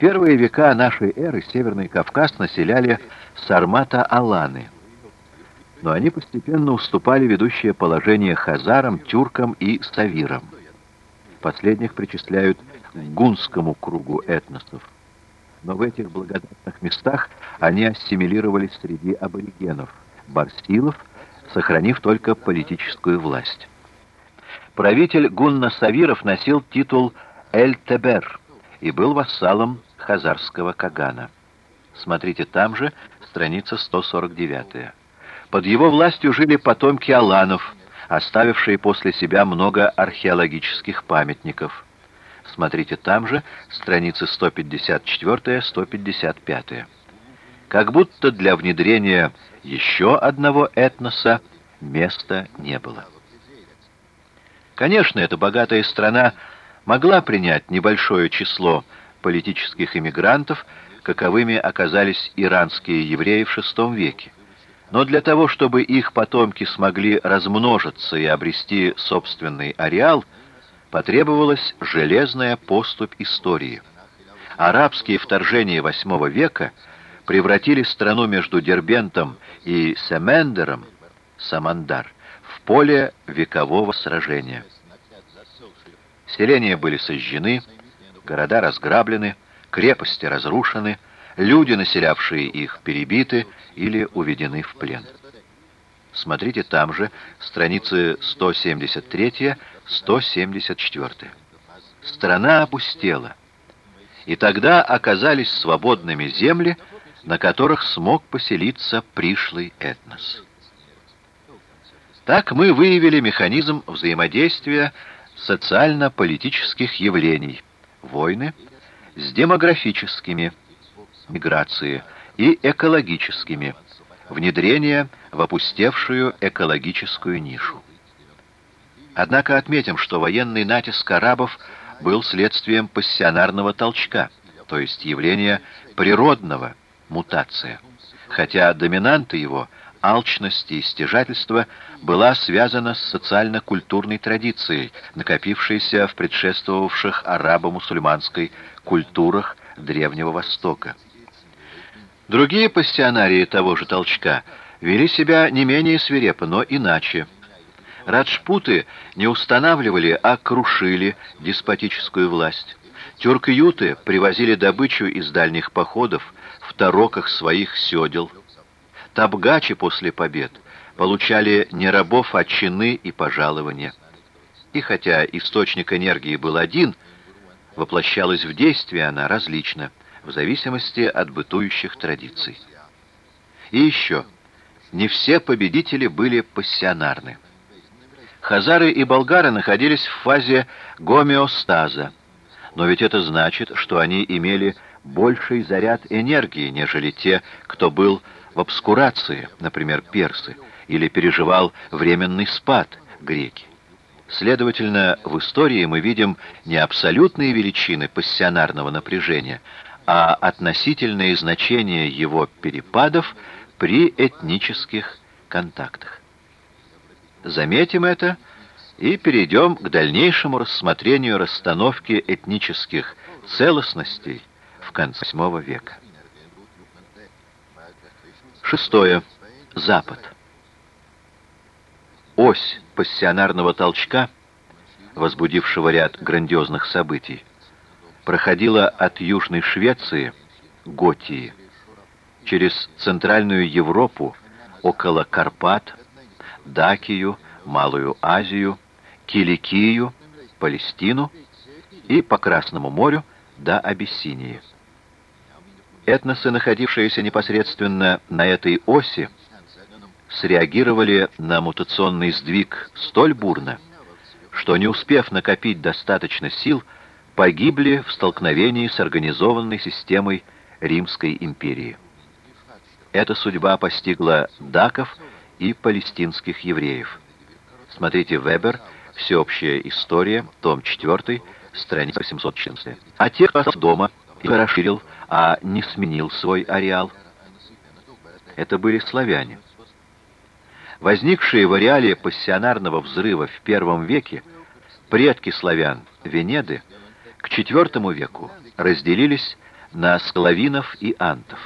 первые века нашей эры Северный Кавказ населяли сармата-аланы, но они постепенно уступали ведущее положение хазарам, тюркам и савирам. Последних причисляют к гунскому кругу этносов. Но в этих благодатных местах они ассимилировались среди аборигенов, барсилов, сохранив только политическую власть. Правитель Гунна Савиров носил титул Эль-Тебер и был вассалом хазарского кагана. Смотрите там же, страница 149. Под его властью жили потомки аланов, оставившие после себя много археологических памятников. Смотрите там же, страницы 154-155. Как будто для внедрения еще одного этноса места не было. Конечно, эта богатая страна могла принять небольшое число политических иммигрантов, каковыми оказались иранские евреи в VI веке. Но для того, чтобы их потомки смогли размножиться и обрести собственный ареал, потребовалась железная поступь истории. Арабские вторжения VIII века превратили страну между Дербентом и Семендером, Самандар, в поле векового сражения. Селения были сожжены, города разграблены, крепости разрушены, люди, населявшие их, перебиты или уведены в плен. Смотрите там же, страницы 173-174. Страна опустела, и тогда оказались свободными земли, на которых смог поселиться пришлый этнос. Так мы выявили механизм взаимодействия социально-политических явлений, войны, с демографическими, миграции, и экологическими, внедрение в опустевшую экологическую нишу. Однако отметим, что военный натиск арабов был следствием пассионарного толчка, то есть явления природного, мутация, хотя доминанты его – алчность и стяжательство была связана с социально-культурной традицией, накопившейся в предшествовавших арабо-мусульманской культурах Древнего Востока. Другие пассионарии того же толчка вели себя не менее свирепо, но иначе. Раджпуты не устанавливали, а крушили деспотическую власть. Тюрк-юты привозили добычу из дальних походов в тароках своих седел – Табгачи после побед получали не рабов, а чины и пожалования. И хотя источник энергии был один, воплощалась в действие она различно, в зависимости от бытующих традиций. И еще, не все победители были пассионарны. Хазары и болгары находились в фазе гомеостаза, но ведь это значит, что они имели больший заряд энергии, нежели те, кто был в обскурации, например, персы, или переживал временный спад, греки. Следовательно, в истории мы видим не абсолютные величины пассионарного напряжения, а относительное значение его перепадов при этнических контактах. Заметим это и перейдем к дальнейшему рассмотрению расстановки этнических целостностей в конце VIII века. Шестое. Запад. Ось пассионарного толчка, возбудившего ряд грандиозных событий, проходила от Южной Швеции, Готии, через Центральную Европу, около Карпат, Дакию, Малую Азию, Киликию, Палестину и по Красному морю до Абиссинии. Этносы, находившиеся непосредственно на этой оси, среагировали на мутационный сдвиг столь бурно, что, не успев накопить достаточно сил, погибли в столкновении с организованной системой Римской империи. Эта судьба постигла даков и палестинских евреев. Смотрите Вебер, «Всеобщая история», том 4, страница 814. А тех, кто дома расширил а не сменил свой ареал. Это были славяне. Возникшие в ареале пассионарного взрыва в первом веке предки славян, Венеды, к IV веку разделились на склавинов и антов.